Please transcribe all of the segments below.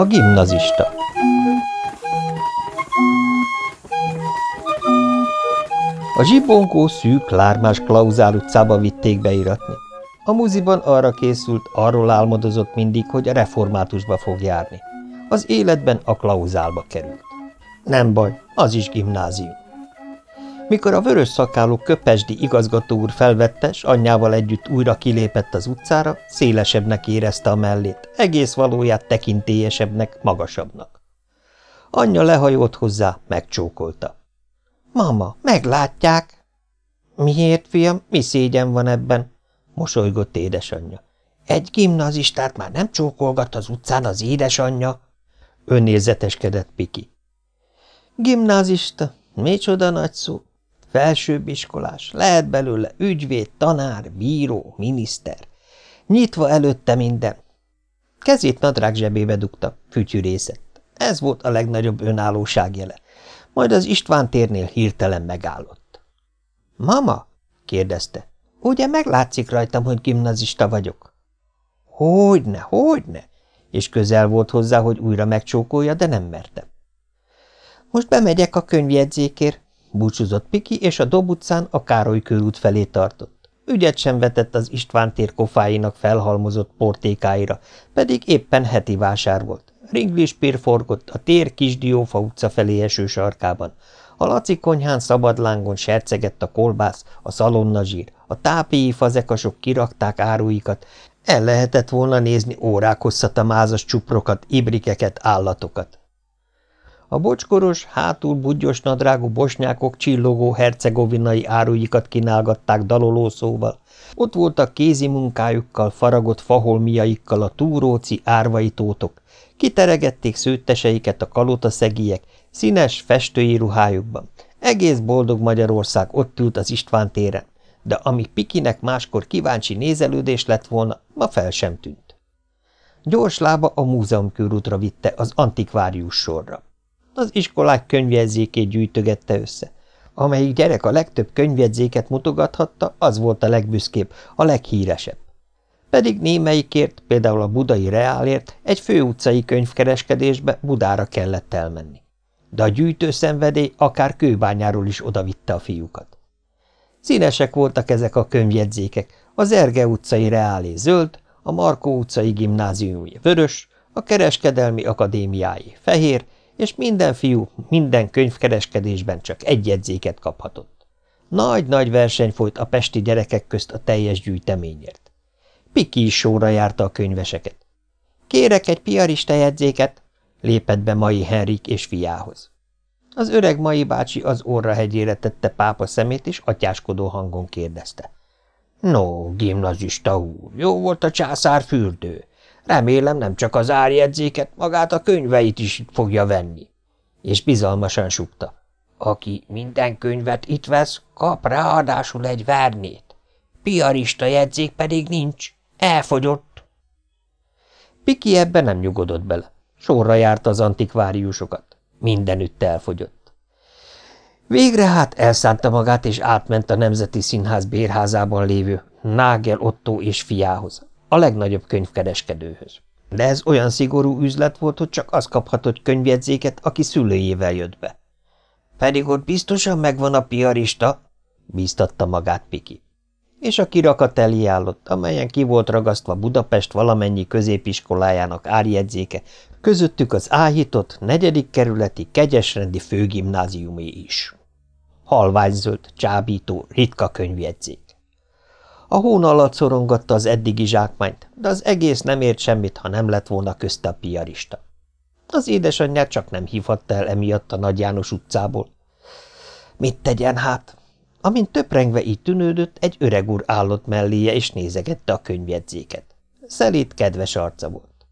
A gimnazista A zsibongó szűk, lármás Klauzál utcába vitték beiratni. A muziban arra készült, arról álmodozott mindig, hogy a reformátusba fog járni. Az életben a Klauzálba került. Nem baj, az is gimnázium. Mikor a vörös szakálú köpesdi igazgató úr felvette, s anyjával együtt újra kilépett az utcára, szélesebbnek érezte a mellét, egész valóját tekintélyesebbnek, magasabbnak. Anyja lehajolt hozzá, megcsókolta. – Mama, meglátják! – Miért, fiam, mi szégyen van ebben? – mosolygott édesanyja. – Egy gimnazistát már nem csókolgat az utcán az édesanyja? – önérzeteskedett Piki. – Gimnázista, micsoda nagy szó! Felsőbb iskolás, lehet belőle ügyvéd, tanár, bíró, miniszter. Nyitva előtte minden. Kezét nadrág zsebébe dugta, fütyűrészett. Ez volt a legnagyobb önállóság jele. Majd az István térnél hirtelen megállott. – Mama? – kérdezte. – Ugye meglátszik rajtam, hogy gimnazista vagyok? – Hogyne, hogyne! És közel volt hozzá, hogy újra megcsókolja, de nem mertem. – Most bemegyek a könyvjegyzékért, Búcsúzott Piki, és a Dob utcán a Károly körút felé tartott. Ügyet sem vetett az István tér kofáinak felhalmozott portékáira, pedig éppen heti vásár volt. Ringlispír forgott a tér Kisdiófa utca felé eső sarkában. A Laci konyhán szabadlángon sercegett a kolbász, a szalonnazsír, a tápéi fazekasok kirakták áruikat, el lehetett volna nézni órák hosszat a mázas csuprokat, ibrikeket, állatokat. A bocskoros, hátul budgyos nadrágú bosnyákok csillogó hercegovinai áruikat kínálgatták daloló szóval. Ott voltak kézi munkájukkal, faragott faholmiaikkal a túróci árvai tótok. Kiteregették szőtteseiket a kalotaszegiek, színes, festői ruhájukban. Egész boldog Magyarország ott ült az István téren, de ami Pikinek máskor kíváncsi nézelődés lett volna, ma fel sem tűnt. Gyors lába a múzeumkörútra vitte az antikvárius sorra. Az iskolák könyvjegyzékét gyűjtögette össze. Amelyik gyerek a legtöbb könyvjegyzéket mutogathatta, az volt a legbüszkébb, a leghíresebb. Pedig némelyikért, például a budai reálért egy főutcai könyvkereskedésbe Budára kellett elmenni. De a gyűjtőszenvedély akár kőbányáról is odavitte a fiúkat. Színesek voltak ezek a könyvjegyzékek, az Erge utcai reálé zöld, a Markó utcai gimnáziumi vörös, a kereskedelmi akadémiái fehér, és minden fiú minden könyvkereskedésben csak egy jegyzéket kaphatott. Nagy-nagy verseny folyt a pesti gyerekek közt a teljes gyűjteményért. Piki is sóra járta a könyveseket. – Kérek egy piarista jegyzéket! – lépett be Mai Henrik és fiához. Az öreg Mai bácsi az orra tette pápa szemét, és atyáskodó hangon kérdezte. – No, gimnazista úr, jó volt a császár fürdő. Remélem nem csak az árjegyzéket, magát a könyveit is fogja venni. És bizalmasan sukta. Aki minden könyvet itt vesz, kap ráadásul egy vernét. Piarista jegyzék pedig nincs. Elfogyott. Piki ebben nem nyugodott bele. Sorra járta az antikváriusokat. Mindenütt elfogyott. Végre hát elszánta magát, és átment a Nemzeti Színház bérházában lévő Nágel Otto és fiához, a legnagyobb könyvkereskedőhöz. De ez olyan szigorú üzlet volt, hogy csak az kaphatott könyvjegyzéket, aki szülőjével jött be. Pedig ott biztosan megvan a piarista, bíztatta magát Piki. És a kirakat elé állott, amelyen ki volt ragasztva Budapest valamennyi középiskolájának árjegyzéke, közöttük az áhított, negyedik kerületi kegyesrendi főgimnáziumé is. Halvágyzöld, csábító, ritka könyvjegyzék. A hón alatt szorongatta az eddigi zsákmányt, de az egész nem ért semmit, ha nem lett volna közte a piarista. Az édesanyját csak nem hívhatta el emiatt a Nagy János utcából. Mit tegyen hát? Amint töprengve így tűnődött, egy öreg úr állott melléje, és nézegette a könyvjegyzéket. Szelít, kedves arca volt.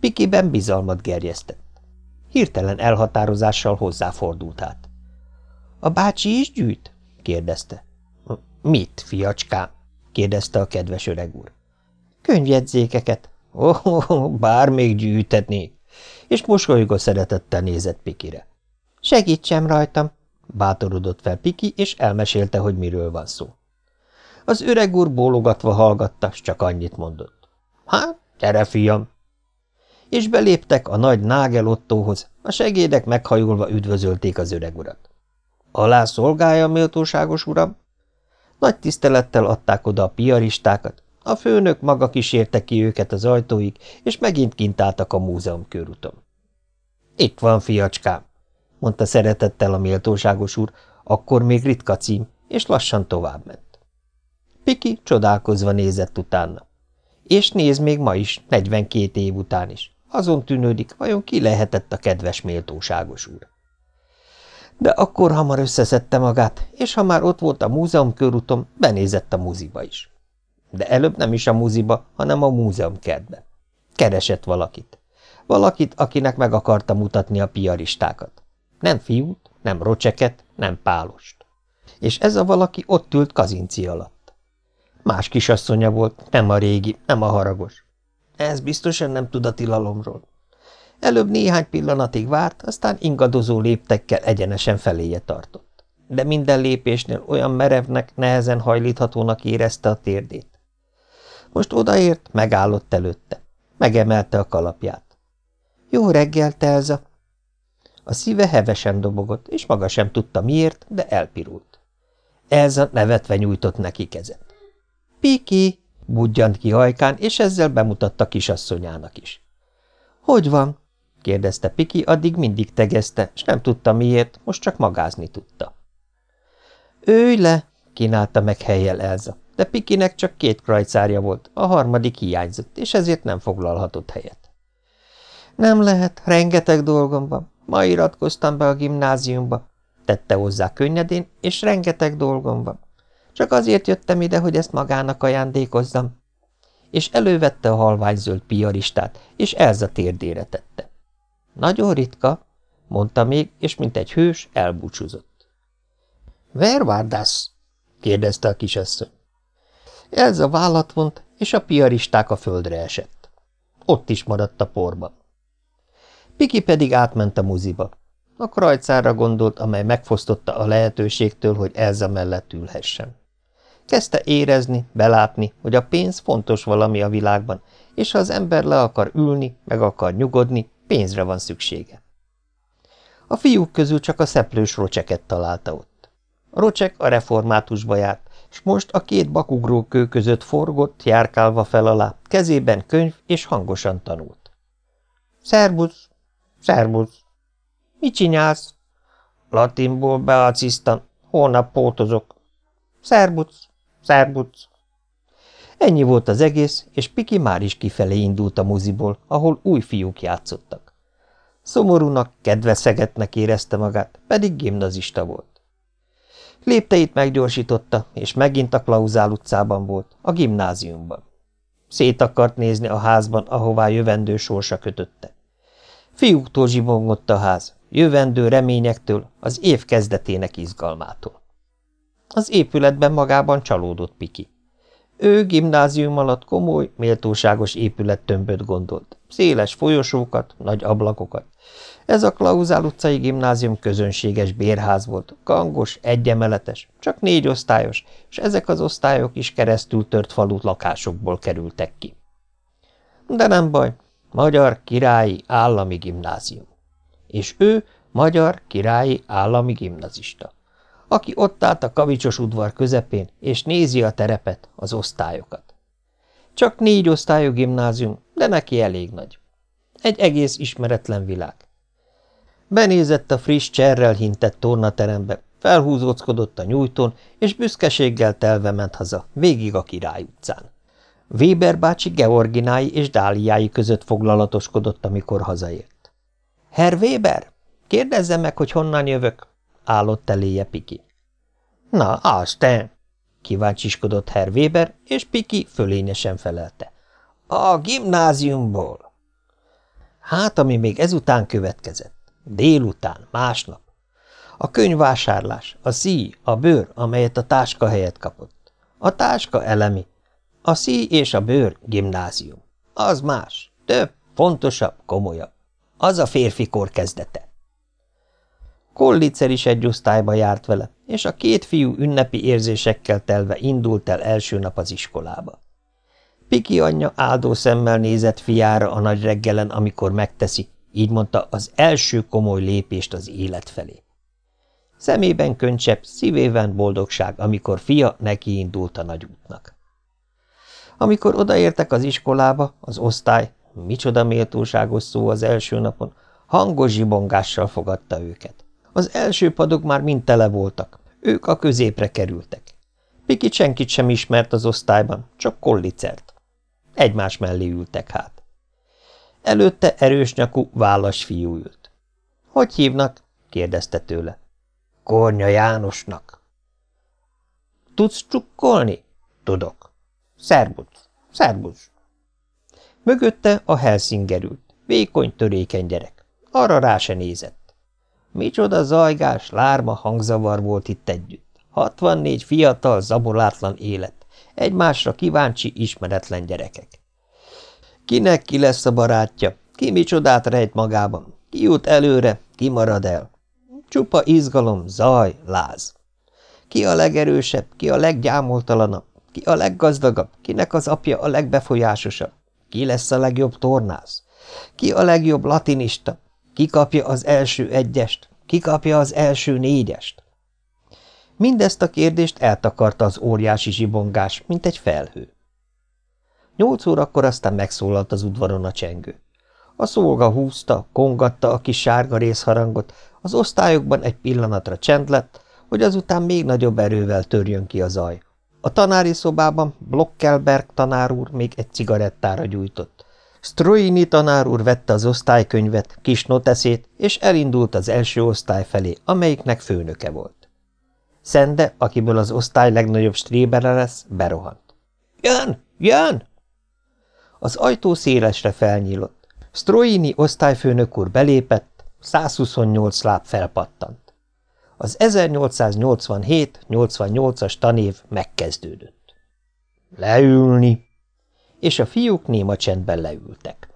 Pikiben bizalmat gerjesztett. Hirtelen elhatározással hozzáfordult át. – A bácsi is gyűjt? – kérdezte. – Mit, fiacskám? Kérdezte a kedves öreg úr. Könyvjegyzékeket. Ó, oh, bár még gyűjtetnék. És mosolygó szeretettel nézett Pikire. Segítsem rajtam, bátorodott fel Piki, és elmesélte, hogy miről van szó. Az öreg úr bólogatva hallgatta, s csak annyit mondott. Hát, gyere, fiam! és beléptek a nagy Nágel Ottóhoz, a segédek meghajolva üdvözölték az öreg urat. Alá szolgálja, méltóságos uram? Nagy tisztelettel adták oda a piaristákat, a főnök maga kísérte ki őket az ajtóig, és megint kint álltak a múzeum körúton. Itt van, fiacskám, mondta szeretettel a méltóságos úr, akkor még ritka cím, és lassan továbbment. Piki csodálkozva nézett utána. És néz még ma is, 42 év után is. Azon tűnődik, vajon ki lehetett a kedves méltóságos úr. De akkor hamar összeszedte magát, és ha már ott volt a múzeum körúton, benézett a muziba is. De előbb nem is a muziba, hanem a múzeum kertbe. Keresett valakit. Valakit, akinek meg akarta mutatni a piaristákat. Nem fiút, nem rocseket, nem pálost. És ez a valaki ott ült kazinci alatt. Más kisasszonya volt, nem a régi, nem a haragos. Ez biztosan nem tud a tilalomról. Előbb néhány pillanatig várt, aztán ingadozó léptekkel egyenesen feléje tartott. De minden lépésnél olyan merevnek, nehezen hajlíthatónak érezte a térdét. Most odaért, megállott előtte. Megemelte a kalapját. – Jó reggel, Telza! A szíve hevesen dobogott, és maga sem tudta miért, de elpirult. Elza nevetve nyújtott neki kezet. – Piki! – budjant ki hajkán, és ezzel bemutatta kisasszonyának is. – Hogy van? – kérdezte Piki, addig mindig tegezte, és nem tudta miért, most csak magázni tudta. – Őj le! – kínálta meg helyjel Elza, de Pikinek csak két krajcárja volt, a harmadik hiányzott, és ezért nem foglalhatott helyet. – Nem lehet, rengeteg dolgom van. Ma iratkoztam be a gimnáziumba, tette hozzá könnyedén, és rengeteg dolgom van. Csak azért jöttem ide, hogy ezt magának ajándékozzam. És elővette a halványgzöld piaristát, és Elza térdére tette. Nagyon ritka, mondta még, és mint egy hős elbúcsúzott. Ver várdász? kérdezte a kisasszony. Elza vállat vont, és a piaristák a földre esett. Ott is maradt a porban. Piki pedig átment a muziba. A krajcára gondolt, amely megfosztotta a lehetőségtől, hogy Elza mellett ülhessen. Kezdte érezni, belátni, hogy a pénz fontos valami a világban, és ha az ember le akar ülni, meg akar nyugodni, pénzre van szüksége. A fiúk közül csak a szeplős rocseket találta ott. A rocsek a reformátusba járt, és most a két bakugró kő között forgott, járkálva fel alá, kezében könyv, és hangosan tanult. – Szerbusz! Szerbusz! – Mit csinálsz? – Latinból beaciztam, holnap pótozok. – Szerbusz! Szerbusz! Ennyi volt az egész, és Piki már is kifelé indult a moziból, ahol új fiúk játszottak. Szomorúnak, kedveszegetnek érezte magát, pedig gimnazista volt. Lépteit meggyorsította, és megint a Klauzál utcában volt, a gimnáziumban. Szét akart nézni a házban, ahová jövendő sorsa kötötte. Fiúktól zsibongott a ház, jövendő reményektől, az év kezdetének izgalmától. Az épületben magában csalódott Piki. Ő gimnázium alatt komoly, méltóságos épülettömböt gondolt. Széles folyosókat, nagy ablakokat. Ez a Klauzál utcai gimnázium közönséges bérház volt, kangos, egyemeletes, csak négy osztályos, és ezek az osztályok is keresztül tört falu lakásokból kerültek ki. De nem baj, Magyar Királyi Állami Gimnázium. És ő Magyar Királyi Állami Gimnazista aki ott állt a kavicsos udvar közepén, és nézi a terepet, az osztályokat. Csak négy osztályú gimnázium, de neki elég nagy. Egy egész ismeretlen világ. Benézett a friss cserrel hintett tornaterembe, felhúzóckodott a nyújtón, és büszkeséggel telve ment haza, végig a Király utcán. Weber bácsi Georginái és Dáliái között foglalatoskodott, amikor hazaért. – Herr Weber, kérdezze meg, hogy honnan jövök állott eléje Piki. Na, te! kíváncsiskodott Herr Weber, és Piki fölényesen felelte. A gimnáziumból. Hát, ami még ezután következett. Délután, másnap. A könyvvásárlás, a szí, a bőr, amelyet a táska helyet kapott. A táska elemi. A szí és a bőr gimnázium. Az más, több, fontosabb, komolyabb. Az a férfi kor kezdete. Kollicer is egy osztályba járt vele, és a két fiú ünnepi érzésekkel telve indult el első nap az iskolába. Piki anyja áldó szemmel nézett fiára a nagy reggelen, amikor megteszi, így mondta, az első komoly lépést az élet felé. Szemében könycsepp, szívében boldogság, amikor fia nekiindult a nagy útnak. Amikor odaértek az iskolába, az osztály, micsoda méltóságos szó az első napon, hangos zsibongással fogadta őket. Az első padok már mind tele voltak, ők a középre kerültek. Piki senkit sem ismert az osztályban, csak kollicert. Egymás mellé ültek hát. Előtte erős nyakú, vállas fiú ült. – Hogy hívnak? – kérdezte tőle. – Kornya Jánosnak. – Tudsz csukkolni? – Tudok. – Szerbusz, szerbusz. Mögötte a Helsinger ült, vékony, törékeny gyerek. Arra rá se nézett. Micsoda zajgás, lárma, hangzavar volt itt együtt. Hatvannégy fiatal, zabolátlan élet, egymásra kíváncsi, ismeretlen gyerekek. Kinek ki lesz a barátja, ki micsodát rejt magában, ki jut előre, ki marad el. Csupa izgalom, zaj, láz. Ki a legerősebb, ki a leggyámoltalanabb, ki a leggazdagabb, kinek az apja a legbefolyásosabb, ki lesz a legjobb tornász, ki a legjobb latinista, ki kapja az első egyest, ki kapja az első négyest. Mindezt a kérdést eltakarta az óriási zsibongás, mint egy felhő. Nyolc órakor aztán megszólalt az udvaron a csengő. A szolga húzta, kongatta a kis sárga részharangot, az osztályokban egy pillanatra csend lett, hogy azután még nagyobb erővel törjön ki a zaj. A tanári szobában Blokkelberg tanár úr még egy cigarettára gyújtott. Stroini tanár úr vette az osztálykönyvet, kis noteszét, és elindult az első osztály felé, amelyiknek főnöke volt. Szende, akiből az osztály legnagyobb strébere lesz, berohant. – Jön! Jön! Az ajtó szélesre felnyílott. Stroini osztályfőnök úr belépett, 128 láb felpattant. Az 1887-88-as tanév megkezdődött. Leülni! És a fiúk néma csendben leültek.